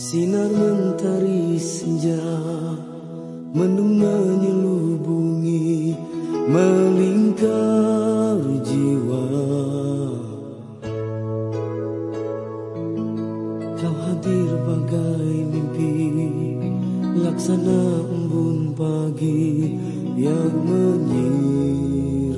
Sinar mentari senja Mendung menyelubungi Melingkar jiwa. Kau hadir bagai mimpi Laksana embun pagi Yang menyirami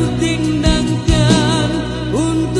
ku untuk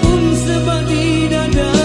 pun sebab dadah. dada